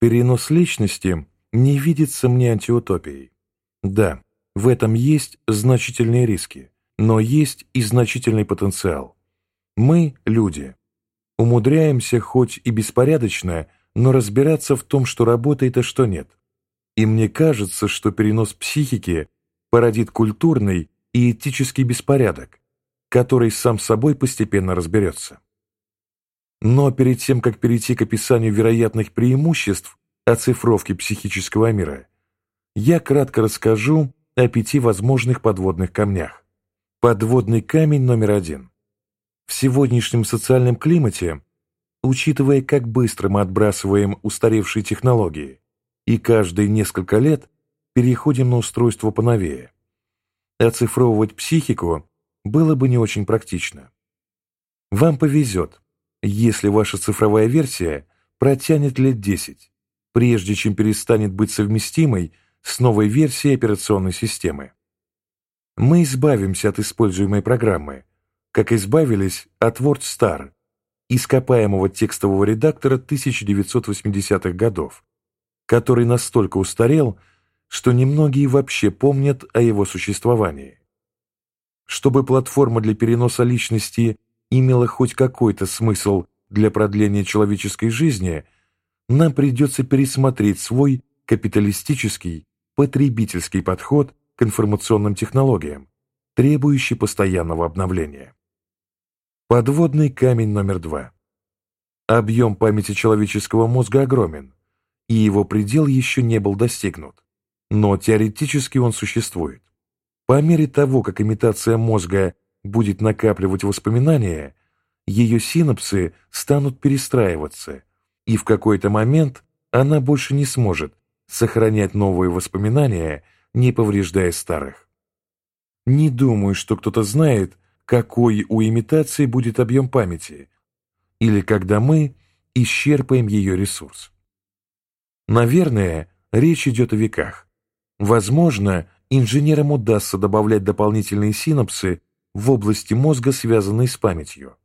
Перенос личности не видится мне антиутопией. Да, в этом есть значительные риски, но есть и значительный потенциал. Мы, люди, умудряемся хоть и беспорядочно, но разбираться в том, что работает, а что нет. И мне кажется, что перенос психики породит культурный и этический беспорядок, который сам собой постепенно разберется. Но перед тем, как перейти к описанию вероятных преимуществ оцифровки психического мира, я кратко расскажу о пяти возможных подводных камнях. Подводный камень номер один. В сегодняшнем социальном климате, учитывая, как быстро мы отбрасываем устаревшие технологии и каждые несколько лет переходим на устройство поновее, оцифровывать психику было бы не очень практично. Вам повезет, если ваша цифровая версия протянет лет 10, прежде чем перестанет быть совместимой с новой версией операционной системы. Мы избавимся от используемой программы, как избавились от WordStar, ископаемого текстового редактора 1980-х годов, который настолько устарел, что немногие вообще помнят о его существовании. Чтобы платформа для переноса личности имела хоть какой-то смысл для продления человеческой жизни, нам придется пересмотреть свой капиталистический, потребительский подход к информационным технологиям, требующий постоянного обновления. Подводный камень номер два. Объем памяти человеческого мозга огромен, и его предел еще не был достигнут, но теоретически он существует. По мере того, как имитация мозга будет накапливать воспоминания, ее синапсы станут перестраиваться, и в какой-то момент она больше не сможет сохранять новые воспоминания, не повреждая старых. Не думаю, что кто-то знает, какой у имитации будет объем памяти, или когда мы исчерпаем ее ресурс. Наверное, речь идет о веках. Возможно, инженерам удастся добавлять дополнительные синапсы в области мозга, связанные с памятью,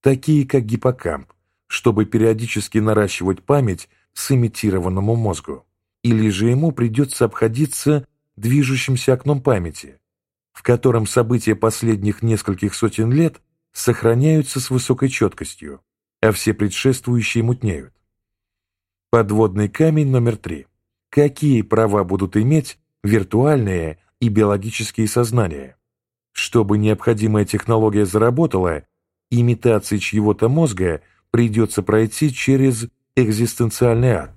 такие как гиппокамп, чтобы периодически наращивать память с имитированному мозгу, или же ему придется обходиться движущимся окном памяти, в котором события последних нескольких сотен лет сохраняются с высокой четкостью, а все предшествующие мутнеют. Подводный камень номер три. Какие права будут иметь виртуальные и биологические сознания? Чтобы необходимая технология заработала, имитации чьего-то мозга придется пройти через экзистенциальный ад,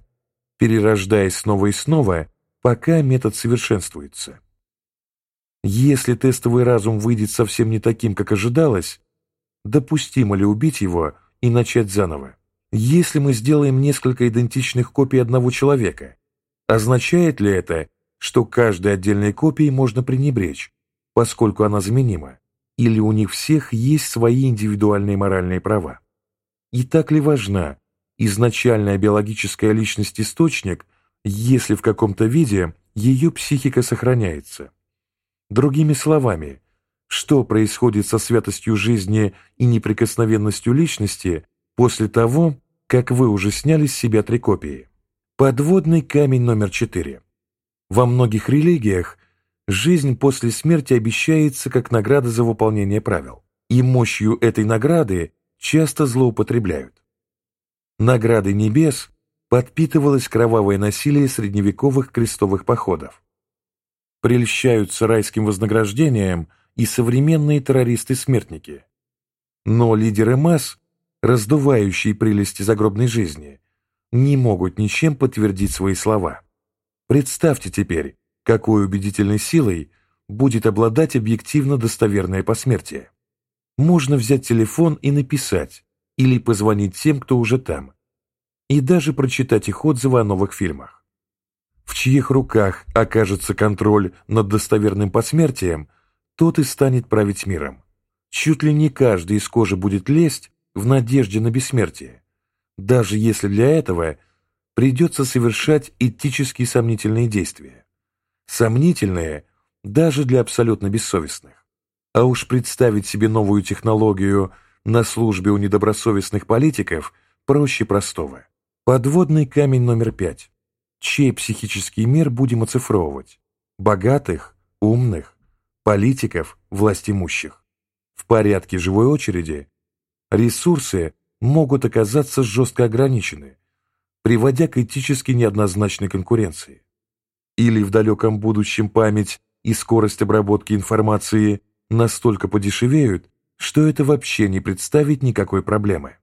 перерождаясь снова и снова, пока метод совершенствуется. Если тестовый разум выйдет совсем не таким, как ожидалось, допустимо ли убить его и начать заново? Если мы сделаем несколько идентичных копий одного человека, означает ли это, что каждой отдельной копией можно пренебречь, поскольку она заменима, или у них всех есть свои индивидуальные моральные права? И так ли важна изначальная биологическая личность-источник, если в каком-то виде ее психика сохраняется? Другими словами, что происходит со святостью жизни и неприкосновенностью личности после того, как вы уже сняли с себя три копии? Подводный камень номер четыре. Во многих религиях жизнь после смерти обещается как награда за выполнение правил, и мощью этой награды часто злоупотребляют. Наградой небес подпитывалось кровавое насилие средневековых крестовых походов прельщаются райским вознаграждением и современные террористы-смертники. Но лидеры масс, раздувающие прелести загробной жизни, не могут ничем подтвердить свои слова. Представьте теперь, какой убедительной силой будет обладать объективно достоверное посмертие. Можно взять телефон и написать, или позвонить тем, кто уже там, и даже прочитать их отзывы о новых фильмах в чьих руках окажется контроль над достоверным посмертием, тот и станет править миром. Чуть ли не каждый из кожи будет лезть в надежде на бессмертие, даже если для этого придется совершать этически сомнительные действия. Сомнительные даже для абсолютно бессовестных. А уж представить себе новую технологию на службе у недобросовестных политиков проще простого. Подводный камень номер пять. Чей психический мир будем оцифровывать? Богатых, умных, политиков, властимущих? В порядке живой очереди ресурсы могут оказаться жестко ограничены, приводя к этически неоднозначной конкуренции. Или в далеком будущем память и скорость обработки информации настолько подешевеют, что это вообще не представит никакой проблемы.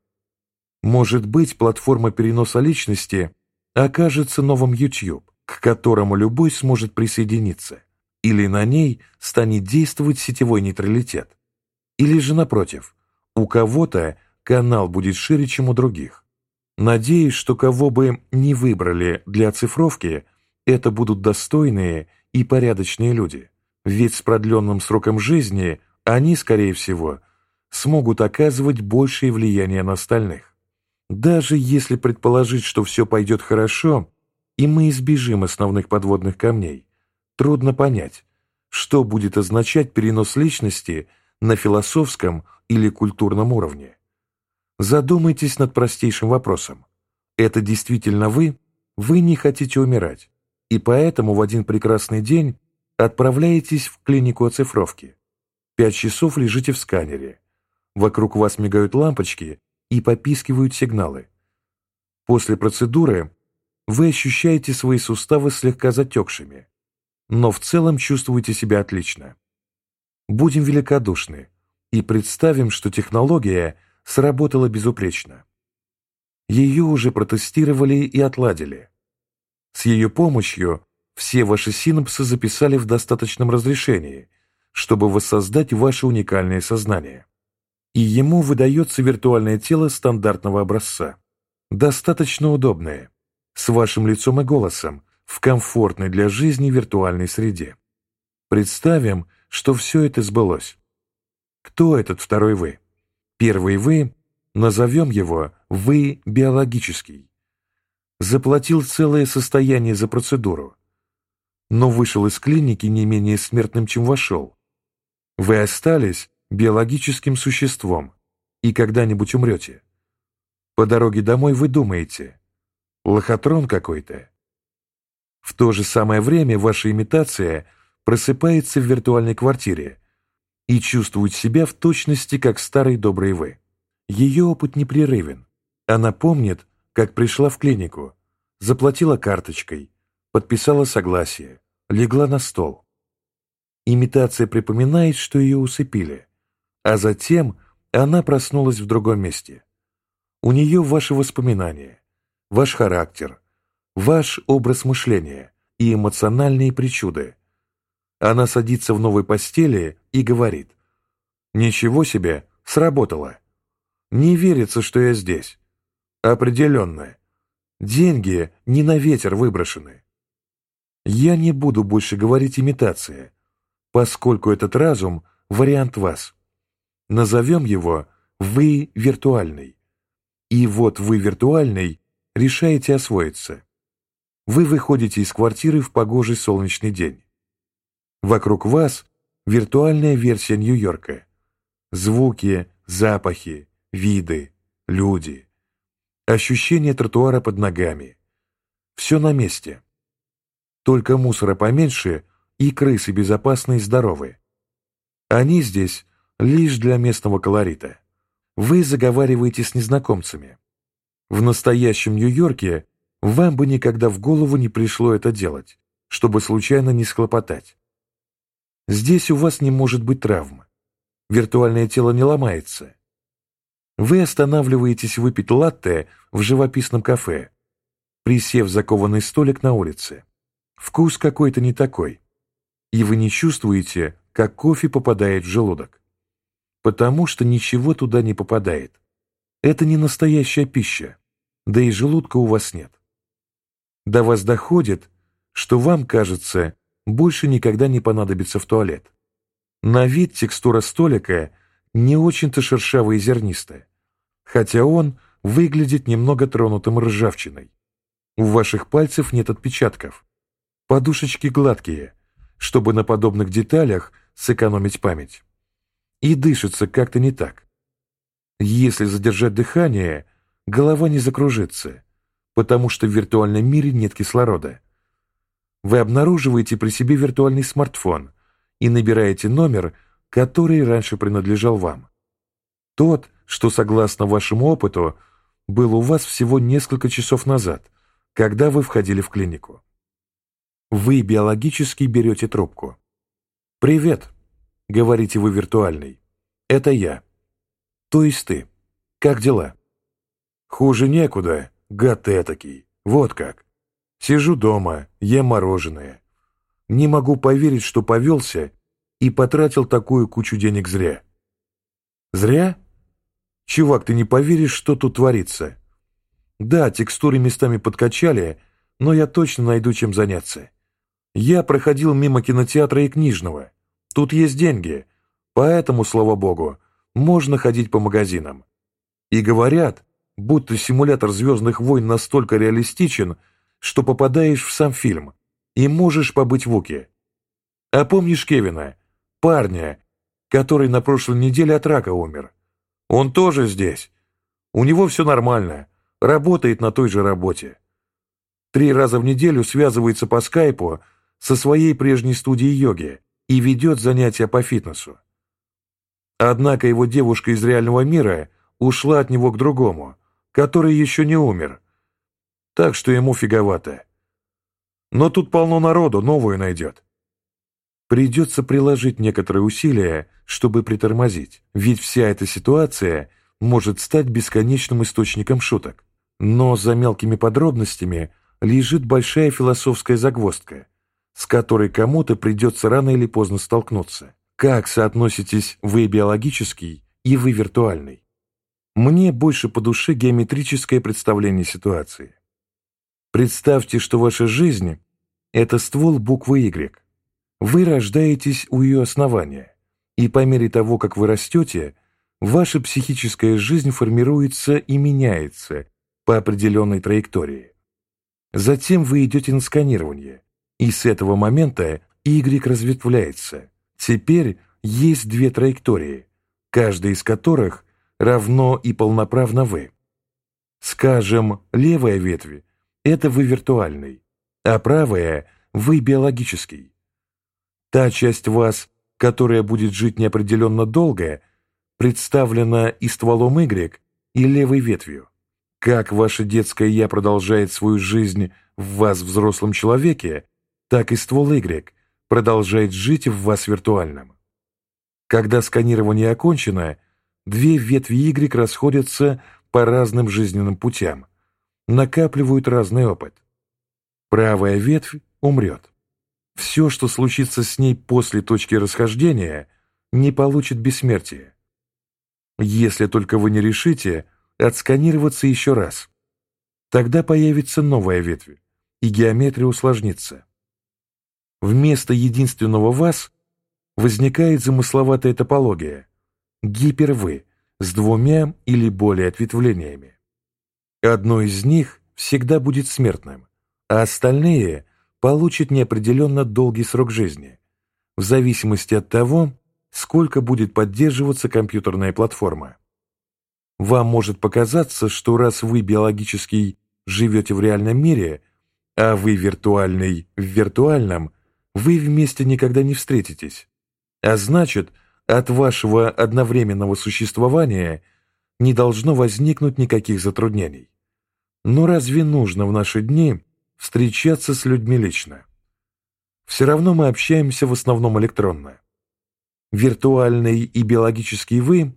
Может быть, платформа переноса личности окажется новым YouTube, к которому любой сможет присоединиться, или на ней станет действовать сетевой нейтралитет. Или же, напротив, у кого-то канал будет шире, чем у других. Надеюсь, что кого бы не выбрали для оцифровки, это будут достойные и порядочные люди, ведь с продленным сроком жизни они, скорее всего, смогут оказывать большее влияние на остальных. Даже если предположить, что все пойдет хорошо, и мы избежим основных подводных камней, трудно понять, что будет означать перенос личности на философском или культурном уровне. Задумайтесь над простейшим вопросом. Это действительно вы? Вы не хотите умирать, и поэтому в один прекрасный день отправляетесь в клинику оцифровки. Пять часов лежите в сканере. Вокруг вас мигают лампочки и попискивают сигналы. После процедуры вы ощущаете свои суставы слегка затекшими, но в целом чувствуете себя отлично. Будем великодушны и представим, что технология сработала безупречно. Ее уже протестировали и отладили. С ее помощью все ваши синапсы записали в достаточном разрешении, чтобы воссоздать ваше уникальное сознание. И ему выдается виртуальное тело стандартного образца. Достаточно удобное, с вашим лицом и голосом, в комфортной для жизни виртуальной среде. Представим, что все это сбылось. Кто этот второй вы? Первый вы, назовем его «вы биологический». Заплатил целое состояние за процедуру, но вышел из клиники не менее смертным, чем вошел. Вы остались биологическим существом и когда-нибудь умрете. По дороге домой вы думаете, лохотрон какой-то. В то же самое время ваша имитация просыпается в виртуальной квартире и чувствует себя в точности, как старый добрый вы. Ее опыт непрерывен. Она помнит, как пришла в клинику, заплатила карточкой, подписала согласие, легла на стол. Имитация припоминает, что ее усыпили, а затем она проснулась в другом месте. У нее ваши воспоминания, ваш характер, ваш образ мышления и эмоциональные причуды. Она садится в новой постели и говорит, «Ничего себе, сработало. Не верится, что я здесь. Определенно. Деньги не на ветер выброшены. Я не буду больше говорить имитация, поскольку этот разум – вариант вас. Назовем его «вы виртуальный». И вот вы виртуальный решаете освоиться. Вы выходите из квартиры в погожий солнечный день. Вокруг вас виртуальная версия Нью-Йорка. Звуки, запахи, виды, люди. Ощущение тротуара под ногами. Все на месте. Только мусора поменьше и крысы безопасны и здоровы. Они здесь лишь для местного колорита. Вы заговариваете с незнакомцами. В настоящем Нью-Йорке вам бы никогда в голову не пришло это делать, чтобы случайно не схлопотать. Здесь у вас не может быть травм. Виртуальное тело не ломается. Вы останавливаетесь выпить латте в живописном кафе, присев за кованый столик на улице. Вкус какой-то не такой. И вы не чувствуете, как кофе попадает в желудок. Потому что ничего туда не попадает. Это не настоящая пища, да и желудка у вас нет. До вас доходит, что вам кажется, больше никогда не понадобится в туалет. На вид текстура столика не очень-то шершавая и зернистая, хотя он выглядит немного тронутым ржавчиной. У ваших пальцев нет отпечатков. Подушечки гладкие, чтобы на подобных деталях сэкономить память. И дышится как-то не так. Если задержать дыхание, голова не закружится, потому что в виртуальном мире нет кислорода. Вы обнаруживаете при себе виртуальный смартфон и набираете номер, который раньше принадлежал вам. Тот, что, согласно вашему опыту, был у вас всего несколько часов назад, когда вы входили в клинику. Вы биологически берете трубку. «Привет», — говорите вы виртуальный. «Это я». То есть ты. Как дела? Хуже некуда, гад ты этакий. Вот как. Сижу дома, ем мороженое. Не могу поверить, что повелся и потратил такую кучу денег зря. Зря? Чувак, ты не поверишь, что тут творится. Да, текстуры местами подкачали, но я точно найду чем заняться. Я проходил мимо кинотеатра и книжного. Тут есть деньги, поэтому, слава богу, можно ходить по магазинам. И говорят, будто симулятор «Звездных войн» настолько реалистичен, что попадаешь в сам фильм и можешь побыть в Уке. А помнишь Кевина, парня, который на прошлой неделе от рака умер? Он тоже здесь. У него все нормально, работает на той же работе. Три раза в неделю связывается по скайпу со своей прежней студией йоги и ведет занятия по фитнесу. Однако его девушка из реального мира ушла от него к другому, который еще не умер. Так что ему фиговато. Но тут полно народу, новую найдет. Придется приложить некоторые усилия, чтобы притормозить, ведь вся эта ситуация может стать бесконечным источником шуток. Но за мелкими подробностями лежит большая философская загвоздка, с которой кому-то придется рано или поздно столкнуться. Как соотноситесь вы биологический и вы виртуальный? Мне больше по душе геометрическое представление ситуации. Представьте, что ваша жизнь – это ствол буквы Y. Вы рождаетесь у ее основания, и по мере того, как вы растете, ваша психическая жизнь формируется и меняется по определенной траектории. Затем вы идете на сканирование, и с этого момента Y разветвляется – Теперь есть две траектории, каждая из которых равно и полноправно вы. Скажем, левая ветвь – это вы виртуальный, а правая – вы биологический. Та часть вас, которая будет жить неопределенно долго, представлена и стволом Y, и левой ветвью. Как ваше детское «я» продолжает свою жизнь в вас, взрослом человеке, так и ствол Y продолжает жить в вас виртуальном. Когда сканирование окончено, две ветви Y расходятся по разным жизненным путям, накапливают разный опыт. Правая ветвь умрет. Все, что случится с ней после точки расхождения, не получит бессмертия. Если только вы не решите отсканироваться еще раз. Тогда появится новая ветвь, и геометрия усложнится. Вместо единственного «вас» возникает замысловатая топология – гипервы с двумя или более ответвлениями. Одно из них всегда будет смертным, а остальные получат неопределенно долгий срок жизни, в зависимости от того, сколько будет поддерживаться компьютерная платформа. Вам может показаться, что раз вы биологический живете в реальном мире, а вы виртуальный в виртуальном – вы вместе никогда не встретитесь. А значит, от вашего одновременного существования не должно возникнуть никаких затруднений. Но разве нужно в наши дни встречаться с людьми лично? Все равно мы общаемся в основном электронно. Виртуальный и биологический «вы»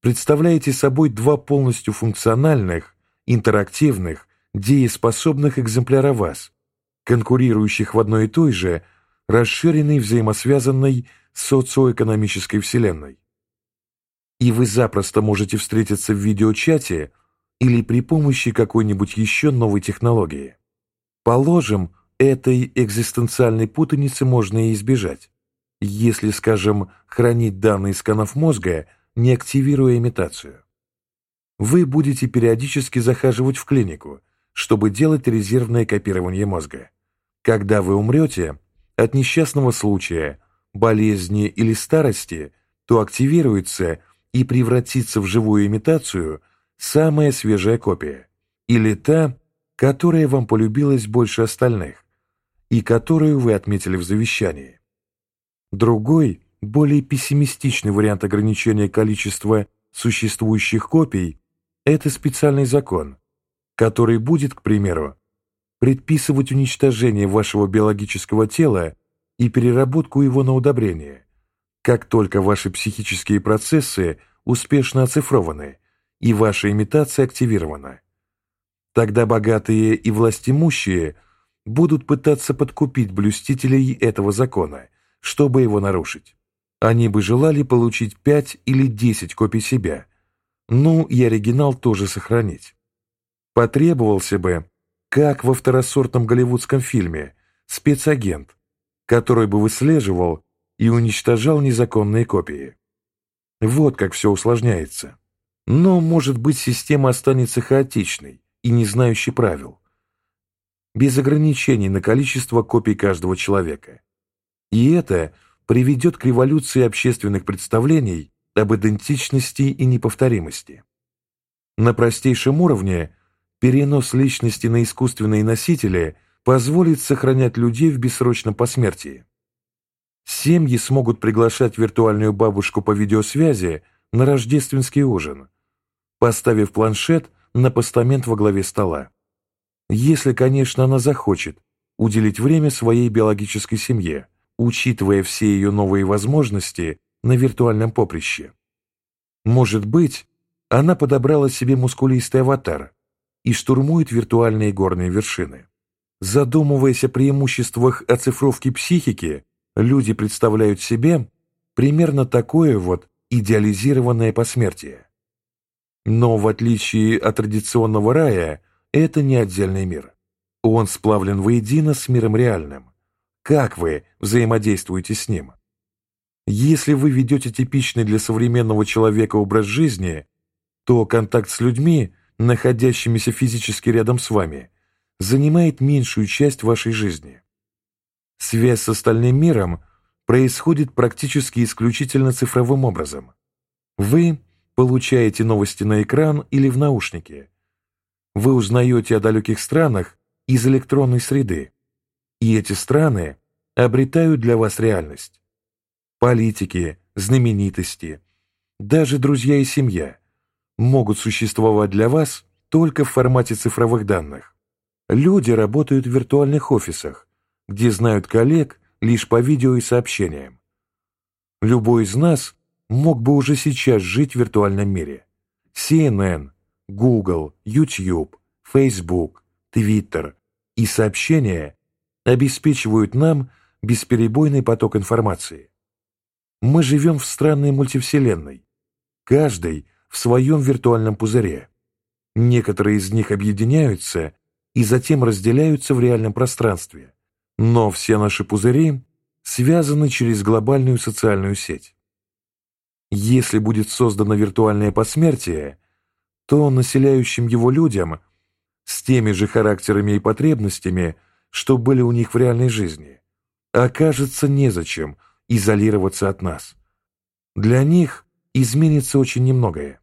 представляете собой два полностью функциональных, интерактивных, дееспособных экземпляра вас, конкурирующих в одной и той же, расширенной взаимосвязанной социоэкономической вселенной. И вы запросто можете встретиться в видеочате или при помощи какой-нибудь еще новой технологии. Положим, этой экзистенциальной путаницы можно и избежать, если, скажем, хранить данные сканов мозга, не активируя имитацию. Вы будете периодически захаживать в клинику, чтобы делать резервное копирование мозга. Когда вы умрете, от несчастного случая, болезни или старости, то активируется и превратится в живую имитацию самая свежая копия, или та, которая вам полюбилась больше остальных и которую вы отметили в завещании. Другой, более пессимистичный вариант ограничения количества существующих копий – это специальный закон, который будет, к примеру, предписывать уничтожение вашего биологического тела и переработку его на удобрение, как только ваши психические процессы успешно оцифрованы и ваша имитация активирована. Тогда богатые и властимущие будут пытаться подкупить блюстителей этого закона, чтобы его нарушить. Они бы желали получить 5 или 10 копий себя, ну и оригинал тоже сохранить. Потребовался бы, как во второсортном голливудском фильме, спецагент, который бы выслеживал и уничтожал незаконные копии. Вот как все усложняется. Но, может быть, система останется хаотичной и не знающей правил, без ограничений на количество копий каждого человека. И это приведет к революции общественных представлений об идентичности и неповторимости. На простейшем уровне перенос личности на искусственные носители позволит сохранять людей в бессрочном посмертии. Семьи смогут приглашать виртуальную бабушку по видеосвязи на рождественский ужин, поставив планшет на постамент во главе стола. Если, конечно, она захочет уделить время своей биологической семье, учитывая все ее новые возможности на виртуальном поприще. Может быть, она подобрала себе мускулистый аватар и штурмует виртуальные горные вершины. Задумываясь о преимуществах оцифровки психики, люди представляют себе примерно такое вот идеализированное посмертие. Но в отличие от традиционного рая, это не отдельный мир. Он сплавлен воедино с миром реальным. Как вы взаимодействуете с ним? Если вы ведете типичный для современного человека образ жизни, то контакт с людьми, находящимися физически рядом с вами, занимает меньшую часть вашей жизни. Связь с остальным миром происходит практически исключительно цифровым образом. Вы получаете новости на экран или в наушники. Вы узнаете о далеких странах из электронной среды, и эти страны обретают для вас реальность. Политики, знаменитости, даже друзья и семья могут существовать для вас только в формате цифровых данных. Люди работают в виртуальных офисах, где знают коллег лишь по видео и сообщениям. Любой из нас мог бы уже сейчас жить в виртуальном мире. CNN, Google, YouTube, Facebook, Twitter и сообщения обеспечивают нам бесперебойный поток информации. Мы живем в странной мультивселенной, каждый в своем виртуальном пузыре. Некоторые из них объединяются и затем разделяются в реальном пространстве, но все наши пузыри связаны через глобальную социальную сеть. Если будет создано виртуальное посмертие, то населяющим его людям с теми же характерами и потребностями – что были у них в реальной жизни, окажется незачем изолироваться от нас. Для них изменится очень немногое.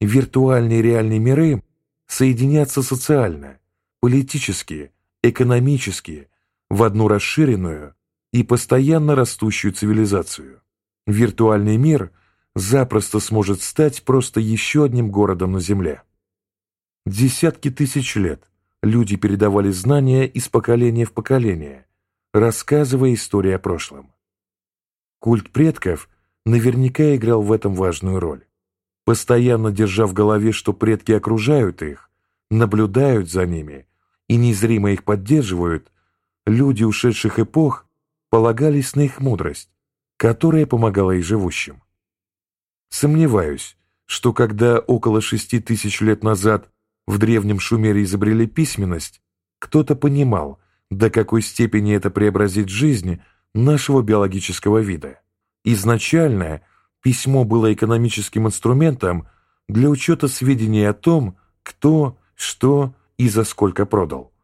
Виртуальные и реальные миры соединятся социально, политически, экономически, в одну расширенную и постоянно растущую цивилизацию. Виртуальный мир запросто сможет стать просто еще одним городом на Земле. Десятки тысяч лет люди передавали знания из поколения в поколение, рассказывая истории о прошлом. Культ предков наверняка играл в этом важную роль. Постоянно держа в голове, что предки окружают их, наблюдают за ними и незримо их поддерживают, люди ушедших эпох полагались на их мудрость, которая помогала и живущим. Сомневаюсь, что когда около шести тысяч лет назад в древнем Шумере изобрели письменность, кто-то понимал, до какой степени это преобразит жизнь нашего биологического вида. Изначально письмо было экономическим инструментом для учета сведений о том, кто, что и за сколько продал.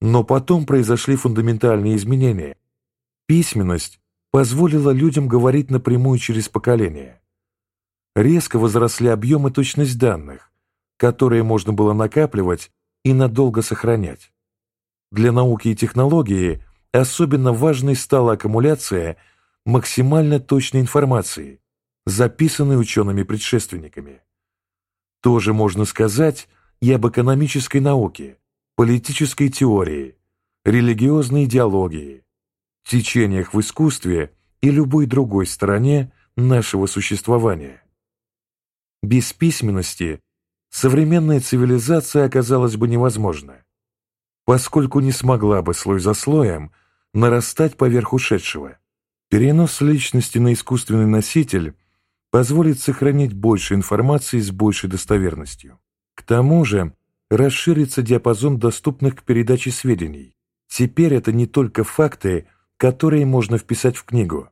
Но потом произошли фундаментальные изменения. Письменность позволила людям говорить напрямую через поколения. Резко возросли объемы точность данных, которые можно было накапливать и надолго сохранять. Для науки и технологии особенно важной стала аккумуляция максимально точной информации, записанной учеными-предшественниками. Тоже можно сказать и об экономической науке, политической теории, религиозной идеологии, течениях в искусстве и любой другой стороне нашего существования. Без письменности современная цивилизация оказалась бы невозможна, поскольку не смогла бы слой за слоем нарастать поверх ушедшего. Перенос личности на искусственный носитель позволит сохранить больше информации с большей достоверностью. К тому же расширится диапазон доступных к передаче сведений. Теперь это не только факты, которые можно вписать в книгу,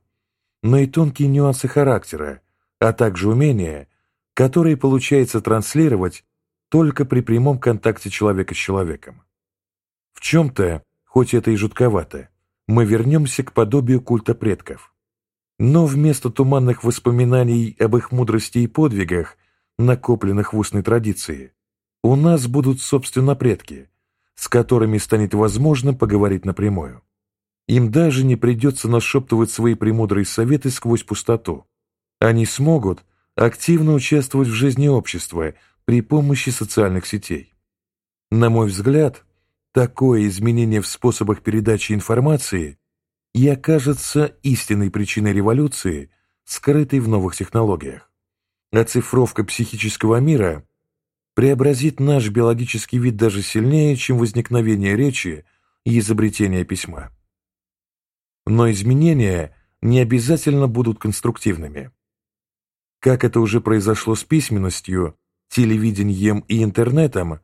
но и тонкие нюансы характера, а также умения, которые получается транслировать только при прямом контакте человека с человеком. В чем-то, хоть это и жутковато, мы вернемся к подобию культа предков. Но вместо туманных воспоминаний об их мудрости и подвигах, накопленных в устной традиции, у нас будут, собственно, предки, с которыми станет возможно поговорить напрямую. Им даже не придется нашептывать свои премудрые советы сквозь пустоту. Они смогут активно участвовать в жизни общества при помощи социальных сетей. На мой взгляд, такое изменение в способах передачи информации и окажется истинной причиной революции, скрытой в новых технологиях. Оцифровка психического мира преобразит наш биологический вид даже сильнее, чем возникновение речи и изобретение письма. Но изменения не обязательно будут конструктивными. Как это уже произошло с письменностью, телевидением и интернетом,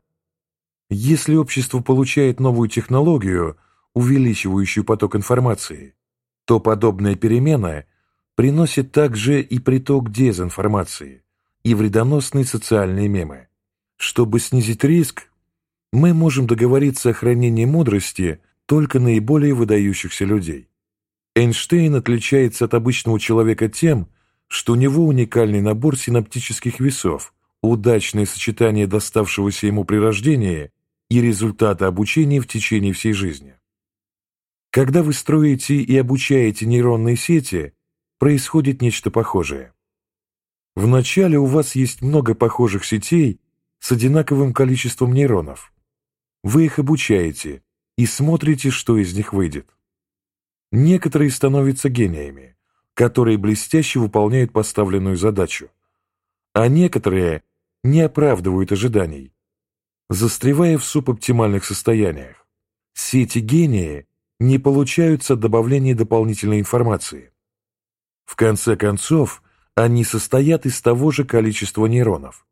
если общество получает новую технологию, увеличивающую поток информации, то подобная перемена приносит также и приток дезинформации и вредоносные социальные мемы. Чтобы снизить риск, мы можем договориться о хранении мудрости только наиболее выдающихся людей. Эйнштейн отличается от обычного человека тем, что у него уникальный набор синаптических весов, удачное сочетание доставшегося ему при рождении и результата обучения в течение всей жизни. Когда вы строите и обучаете нейронные сети, происходит нечто похожее. Вначале у вас есть много похожих сетей с одинаковым количеством нейронов. Вы их обучаете и смотрите, что из них выйдет. Некоторые становятся гениями, которые блестяще выполняют поставленную задачу, а некоторые не оправдывают ожиданий, застревая в субоптимальных состояниях. Сети гении не получаются от добавления дополнительной информации. В конце концов, они состоят из того же количества нейронов,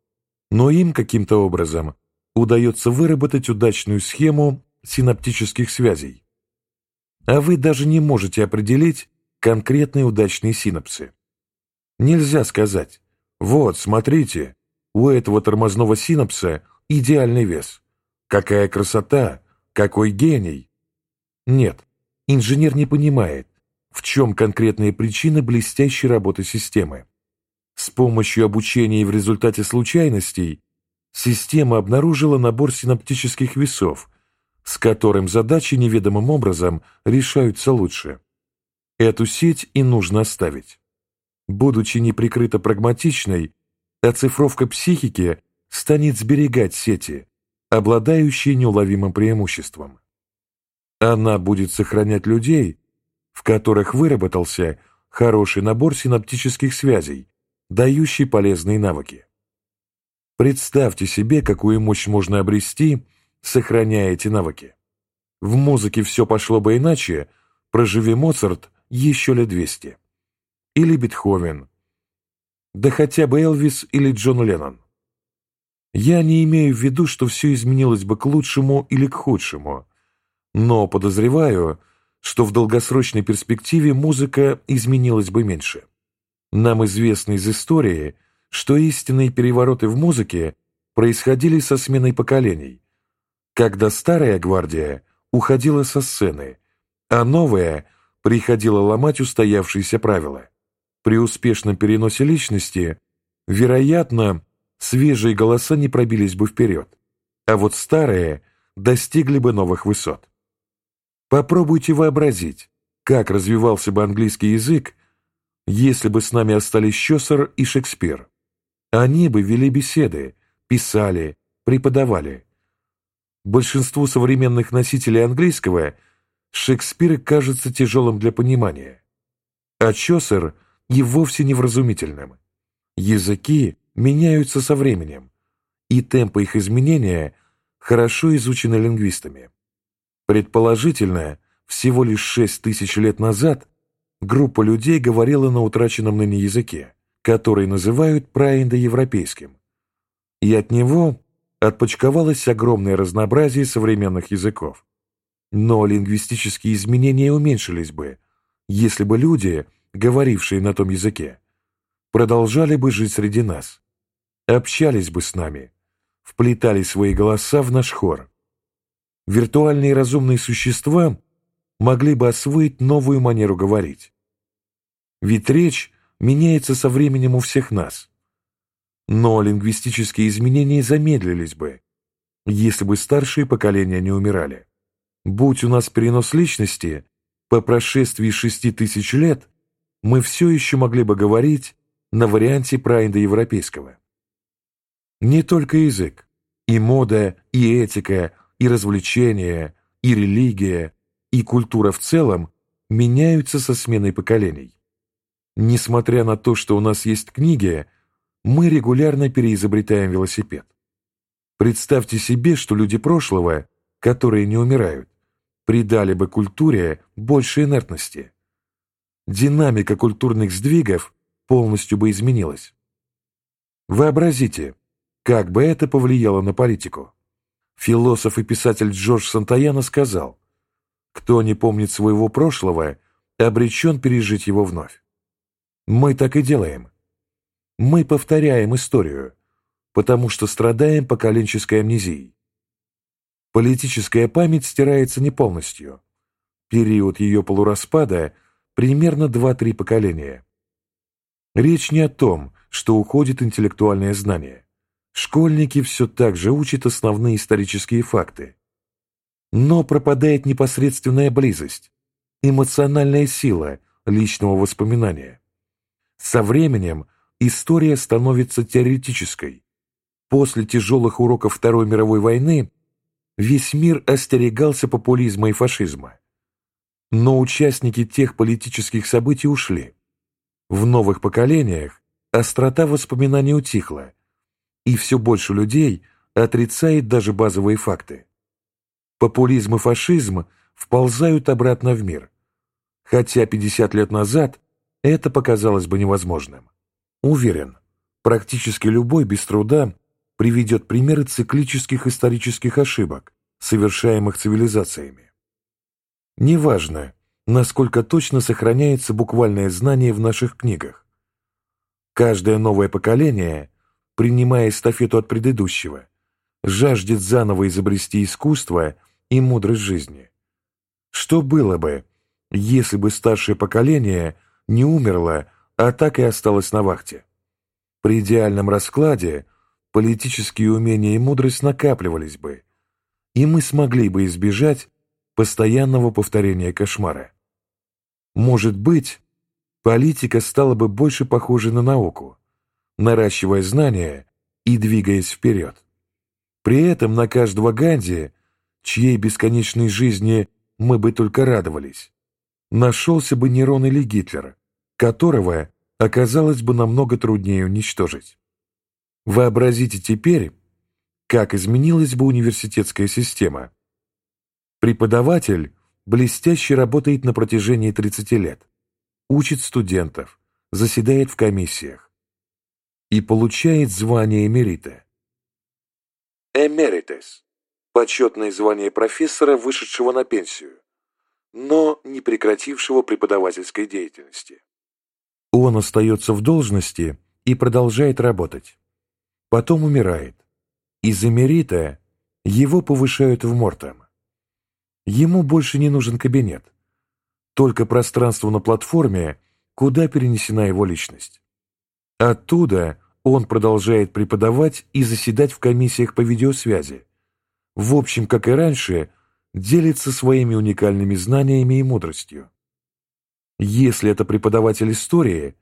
но им каким-то образом удается выработать удачную схему синаптических связей, а вы даже не можете определить конкретные удачные синапсы. Нельзя сказать, вот, смотрите, у этого тормозного синапса идеальный вес. Какая красота, какой гений. Нет, инженер не понимает, в чем конкретные причины блестящей работы системы. С помощью обучения и в результате случайностей система обнаружила набор синаптических весов, с которым задачи неведомым образом решаются лучше. Эту сеть и нужно оставить. Будучи неприкрыто прагматичной, оцифровка психики станет сберегать сети, обладающие неуловимым преимуществом. Она будет сохранять людей, в которых выработался хороший набор синаптических связей, дающий полезные навыки. Представьте себе, какую мощь можно обрести, сохраняя эти навыки. В музыке все пошло бы иначе, проживи Моцарт еще лет двести. Или Бетховен. Да хотя бы Элвис или Джон Леннон. Я не имею в виду, что все изменилось бы к лучшему или к худшему, но подозреваю, что в долгосрочной перспективе музыка изменилась бы меньше. Нам известно из истории, что истинные перевороты в музыке происходили со сменой поколений, когда старая гвардия уходила со сцены, а новая приходила ломать устоявшиеся правила. При успешном переносе личности, вероятно, свежие голоса не пробились бы вперед. а вот старые достигли бы новых высот. Попробуйте вообразить, как развивался бы английский язык, если бы с нами остались Чосер и Шекспир. Они бы вели беседы, писали, преподавали. Большинству современных носителей английского Шекспир кажется тяжелым для понимания, а Чосер и вовсе невразумительным. Языки меняются со временем, и темпы их изменения хорошо изучены лингвистами. Предположительно, всего лишь шесть тысяч лет назад группа людей говорила на утраченном ныне языке, который называют праиндоевропейским, и от него отпочковалось огромное разнообразие современных языков. Но лингвистические изменения уменьшились бы, если бы люди, говорившие на том языке, продолжали бы жить среди нас, общались бы с нами, вплетали свои голоса в наш хор. Виртуальные разумные существа могли бы освоить новую манеру говорить. Ведь речь меняется со временем у всех нас. Но лингвистические изменения замедлились бы, если бы старшие поколения не умирали. Будь у нас перенос личности, по прошествии шести тысяч лет мы все еще могли бы говорить на варианте праиндоевропейского. Не только язык, и мода, и этика, и развлечения, и религия, и культура в целом меняются со сменой поколений. Несмотря на то, что у нас есть книги, мы регулярно переизобретаем велосипед. Представьте себе, что люди прошлого, которые не умирают, придали бы культуре больше инертности. Динамика культурных сдвигов полностью бы изменилась. Вообразите, как бы это повлияло на политику? Философ и писатель Джордж Сантаяна сказал, «Кто не помнит своего прошлого, обречен пережить его вновь». Мы так и делаем. Мы повторяем историю, потому что страдаем поколенческой амнезией. Политическая память стирается не полностью. Период ее полураспада примерно 2-3 поколения. Речь не о том, что уходит интеллектуальное знание. Школьники все так же учат основные исторические факты. Но пропадает непосредственная близость, эмоциональная сила личного воспоминания. Со временем история становится теоретической. После тяжелых уроков Второй мировой войны весь мир остерегался популизма и фашизма. Но участники тех политических событий ушли. В новых поколениях острота воспоминаний утихла, и все больше людей отрицает даже базовые факты. Популизм и фашизм вползают обратно в мир, хотя 50 лет назад это показалось бы невозможным. Уверен, практически любой без труда приведет примеры циклических исторических ошибок, совершаемых цивилизациями. Неважно, насколько точно сохраняется буквальное знание в наших книгах. Каждое новое поколение принимая эстафету от предыдущего, жаждет заново изобрести искусство и мудрость жизни. Что было бы, если бы старшее поколение не умерло, а так и осталось на вахте? При идеальном раскладе политические умения и мудрость накапливались бы, и мы смогли бы избежать постоянного повторения кошмара. Может быть, политика стала бы больше похожей на науку, наращивая знания и двигаясь вперед. При этом на каждого Ганди, чьей бесконечной жизни мы бы только радовались, нашелся бы Нерон или Гитлер, которого оказалось бы намного труднее уничтожить. Вообразите теперь, как изменилась бы университетская система. Преподаватель блестяще работает на протяжении 30 лет, учит студентов, заседает в комиссиях, и получает звание эмерита. Эмеритес – почетное звание профессора, вышедшего на пенсию, но не прекратившего преподавательской деятельности. Он остается в должности и продолжает работать. Потом умирает. Из эмерита его повышают в мортем. Ему больше не нужен кабинет, только пространство на платформе, куда перенесена его личность. Оттуда он продолжает преподавать и заседать в комиссиях по видеосвязи, в общем, как и раньше, делится своими уникальными знаниями и мудростью. Если это преподаватель истории,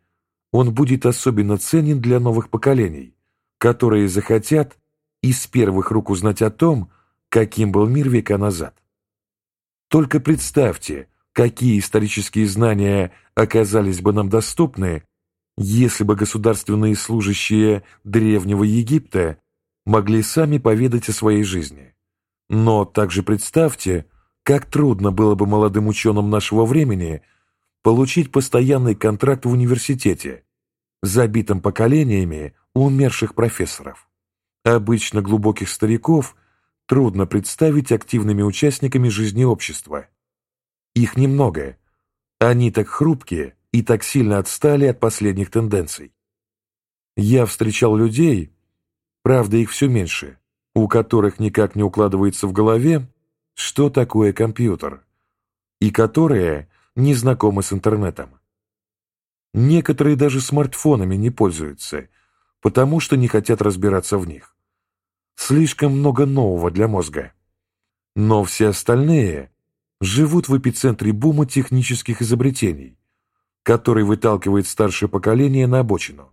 он будет особенно ценен для новых поколений, которые захотят из первых рук узнать о том, каким был мир века назад. Только представьте, какие исторические знания оказались бы нам доступны, если бы государственные служащие Древнего Египта могли сами поведать о своей жизни. Но также представьте, как трудно было бы молодым ученым нашего времени получить постоянный контракт в университете, забитым поколениями умерших профессоров. Обычно глубоких стариков трудно представить активными участниками жизни общества. Их немного. Они так хрупкие и так сильно отстали от последних тенденций. Я встречал людей, правда их все меньше, у которых никак не укладывается в голове, что такое компьютер, и которые не знакомы с интернетом. Некоторые даже смартфонами не пользуются, потому что не хотят разбираться в них. Слишком много нового для мозга. Но все остальные живут в эпицентре бума технических изобретений, который выталкивает старшее поколение на обочину.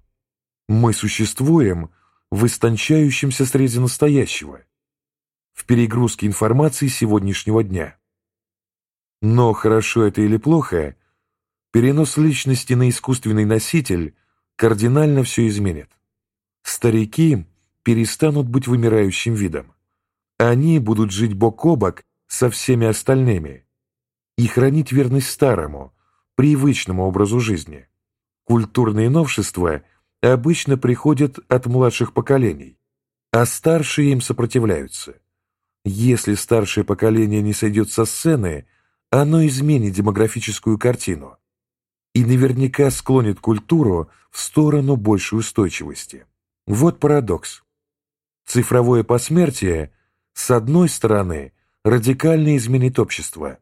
Мы существуем в истончающемся срезе настоящего, в перегрузке информации сегодняшнего дня. Но хорошо это или плохо, перенос личности на искусственный носитель кардинально все изменит. Старики перестанут быть вымирающим видом. Они будут жить бок о бок со всеми остальными и хранить верность старому, привычному образу жизни. Культурные новшества обычно приходят от младших поколений, а старшие им сопротивляются. Если старшее поколение не сойдет со сцены, оно изменит демографическую картину и наверняка склонит культуру в сторону большей устойчивости. Вот парадокс. Цифровое посмертие, с одной стороны, радикально изменит общество,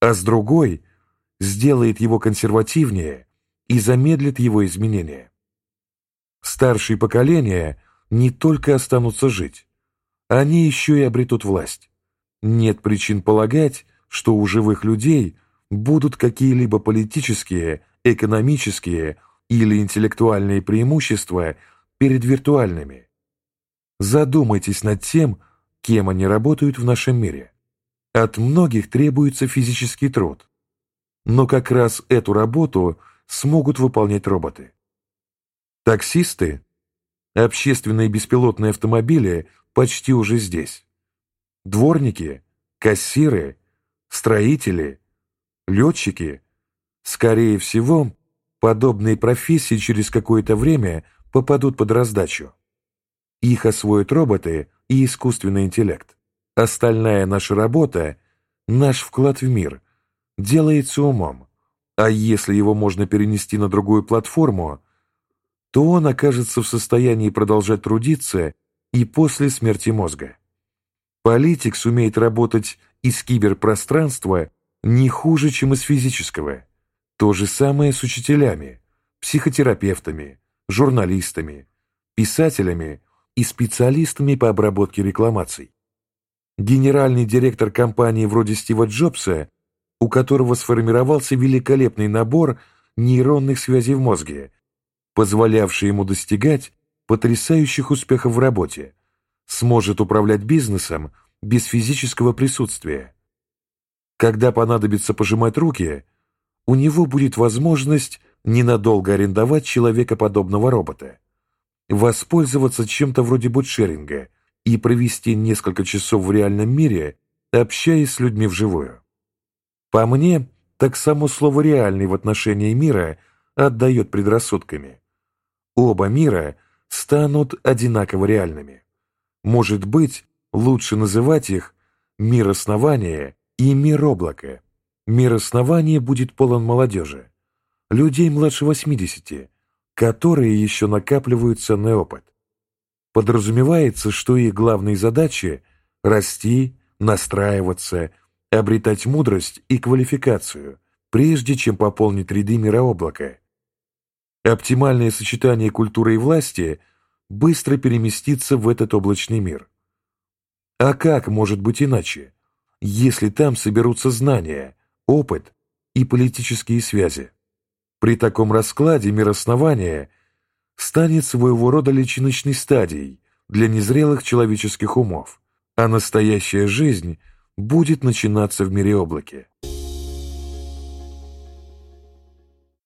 а с другой сделает его консервативнее и замедлит его изменения. Старшие поколения не только останутся жить, они еще и обретут власть. Нет причин полагать, что у живых людей будут какие-либо политические, экономические или интеллектуальные преимущества перед виртуальными. Задумайтесь над тем, кем они работают в нашем мире. От многих требуется физический труд, но как раз эту работу смогут выполнять роботы. Таксисты, общественные беспилотные автомобили почти уже здесь. Дворники, кассиры, строители, летчики. Скорее всего, подобные профессии через какое-то время попадут под раздачу. Их освоят роботы и искусственный интеллект. Остальная наша работа, наш вклад в мир, делается умом. А если его можно перенести на другую платформу, то он окажется в состоянии продолжать трудиться и после смерти мозга. Политик сумеет работать из киберпространства не хуже, чем из физического. То же самое с учителями, психотерапевтами, журналистами, писателями и специалистами по обработке рекламаций. Генеральный директор компании вроде Стива Джобса, у которого сформировался великолепный набор нейронных связей в мозге, позволявший ему достигать потрясающих успехов в работе, сможет управлять бизнесом без физического присутствия. Когда понадобится пожимать руки, у него будет возможность ненадолго арендовать человекоподобного робота, воспользоваться чем-то вроде бутшеринга и провести несколько часов в реальном мире, общаясь с людьми вживую. По мне, так само слово «реальный» в отношении мира отдает предрассудками. Оба мира станут одинаково реальными. Может быть, лучше называть их «мир основания» и «мир облака». Мир основания будет полон молодежи, людей младше 80, которые еще накапливают ценный опыт. Подразумевается, что их главные задачи – расти, настраиваться, обретать мудрость и квалификацию, прежде чем пополнить ряды мира облака. Оптимальное сочетание культуры и власти быстро переместится в этот облачный мир. А как может быть иначе, если там соберутся знания, опыт и политические связи? При таком раскладе мироснование станет своего рода личиночной стадией для незрелых человеческих умов, а настоящая жизнь будет начинаться в мире облаке.